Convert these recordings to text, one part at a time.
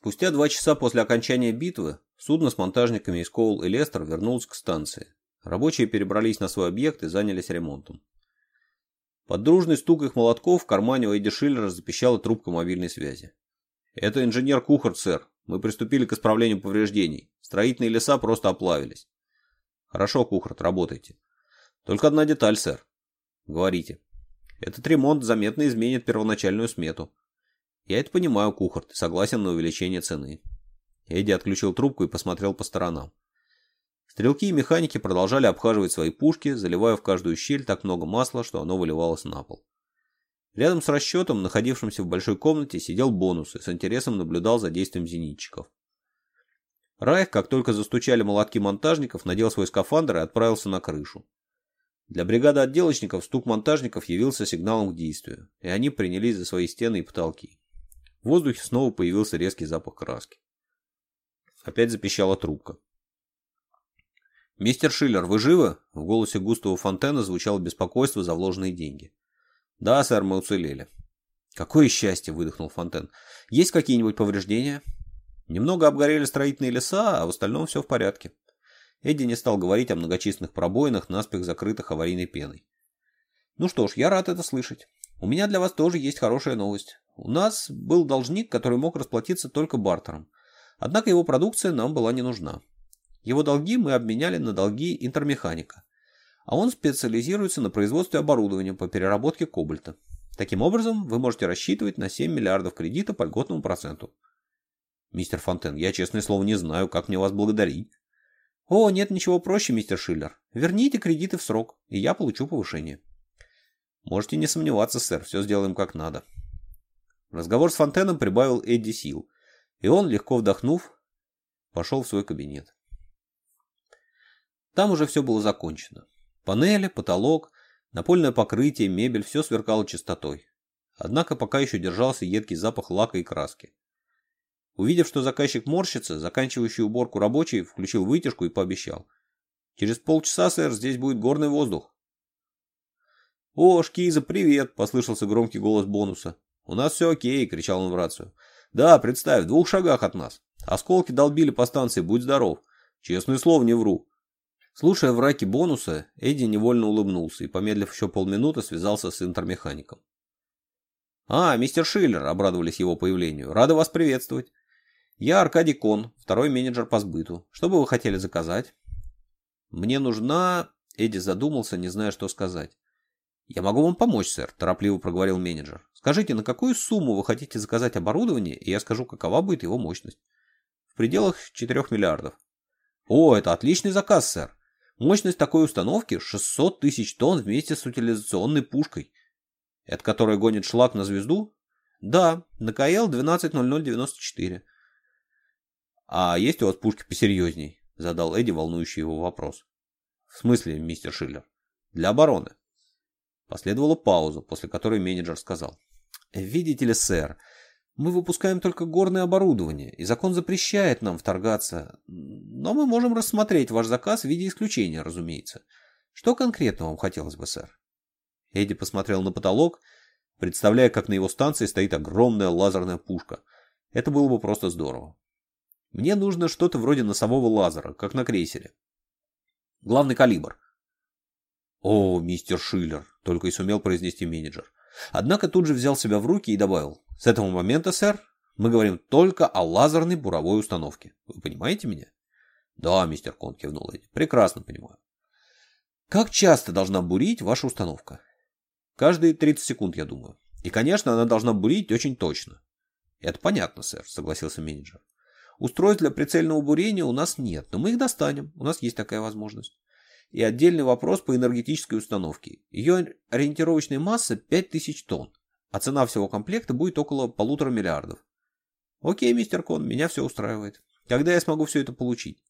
Спустя два часа после окончания битвы судно с монтажниками из Коул и Лестер вернулось к станции. Рабочие перебрались на свой объект и занялись ремонтом. Под дружный стук их молотков в кармане у Эдди Шиллера запищала трубка мобильной связи. «Это инженер Кухар, сэр. Мы приступили к исправлению повреждений. Строительные леса просто оплавились». «Хорошо, Кухар, работайте». «Только одна деталь, сэр». «Говорите». «Этот ремонт заметно изменит первоначальную смету. Я это понимаю, кухар, ты согласен на увеличение цены. Эдди отключил трубку и посмотрел по сторонам. Стрелки и механики продолжали обхаживать свои пушки, заливая в каждую щель так много масла, что оно выливалось на пол. Рядом с расчетом, находившимся в большой комнате, сидел бонус и с интересом наблюдал за действием зенитчиков. Райх, как только застучали молотки монтажников, надел свой скафандр и отправился на крышу. Для бригады отделочников стук монтажников явился сигналом к действию, и они принялись за свои стены и потолки. В воздухе снова появился резкий запах краски. Опять запищала трубка. «Мистер Шиллер, вы живы?» В голосе густого Фонтена звучало беспокойство за вложенные деньги. «Да, сэр, мы уцелели». «Какое счастье!» – выдохнул Фонтен. «Есть какие-нибудь повреждения?» «Немного обгорели строительные леса, а в остальном все в порядке». Эдди не стал говорить о многочисленных пробоинах, наспех закрытых аварийной пеной. «Ну что ж, я рад это слышать. У меня для вас тоже есть хорошая новость. У нас был должник, который мог расплатиться только бартером. Однако его продукция нам была не нужна. Его долги мы обменяли на долги интермеханика. А он специализируется на производстве оборудования по переработке кобальта. Таким образом, вы можете рассчитывать на 7 миллиардов кредита по льготному проценту. Мистер Фонтен, я, честное слово, не знаю, как мне вас благодарить. О, нет ничего проще, мистер Шиллер. Верните кредиты в срок, и я получу повышение. Можете не сомневаться, сэр, все сделаем как надо. Разговор с Фонтеном прибавил Эдди сил, и он, легко вдохнув, пошел в свой кабинет. Там уже все было закончено. Панели, потолок, напольное покрытие, мебель, все сверкало чистотой. Однако пока еще держался едкий запах лака и краски. Увидев, что заказчик морщится, заканчивающий уборку рабочий включил вытяжку и пообещал. «Через полчаса, сэр, здесь будет горный воздух». «О, Шкиза, привет!» – послышался громкий голос бонуса. «У нас все окей!» – кричал он в рацию. «Да, представь, в двух шагах от нас. Осколки долбили по станции, будь здоров. Честное слово, не вру». Слушая враки бонуса, Эдди невольно улыбнулся и, помедлив еще полминуты, связался с интермехаником. «А, мистер Шиллер!» – обрадовались его появлению. «Рады вас приветствовать!» «Я Аркадий Кон, второй менеджер по сбыту. Что бы вы хотели заказать?» «Мне нужна...» – Эдди задумался, не зная, что сказать. «Я могу вам помочь, сэр», – торопливо проговорил менеджер. «Скажите, на какую сумму вы хотите заказать оборудование, и я скажу, какова будет его мощность?» «В пределах 4 миллиардов». «О, это отличный заказ, сэр. Мощность такой установки 600 тысяч тонн вместе с утилизационной пушкой. Это которая гонит шлак на звезду? Да, на КЛ-120094. А есть у вас пушки посерьезней? Задал Эдди волнующий его вопрос. В смысле, мистер Шиллер? Для обороны. Последовала пауза, после которой менеджер сказал. «Видите ли, сэр, мы выпускаем только горное оборудование, и закон запрещает нам вторгаться, но мы можем рассмотреть ваш заказ в виде исключения, разумеется. Что конкретно вам хотелось бы, сэр?» Эдди посмотрел на потолок, представляя, как на его станции стоит огромная лазерная пушка. Это было бы просто здорово. «Мне нужно что-то вроде носового лазера, как на крейсере. Главный калибр». «О, мистер Шиллер!» — только и сумел произнести менеджер. Однако тут же взял себя в руки и добавил. «С этого момента, сэр, мы говорим только о лазерной буровой установке. Вы понимаете меня?» «Да, мистер Кон», — кивнул Эдди. «Прекрасно понимаю». «Как часто должна бурить ваша установка?» «Каждые 30 секунд, я думаю. И, конечно, она должна бурить очень точно». «Это понятно, сэр», — согласился менеджер. «Устройств для прицельного бурения у нас нет, но мы их достанем. У нас есть такая возможность» и отдельный вопрос по энергетической установке. Ее ориентировочная масса 5000 тонн, а цена всего комплекта будет около полутора миллиардов. Окей, мистер Кон, меня все устраивает. Когда я смогу все это получить?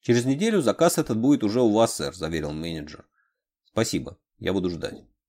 Через неделю заказ этот будет уже у вас, сэр, заверил менеджер. Спасибо, я буду ждать.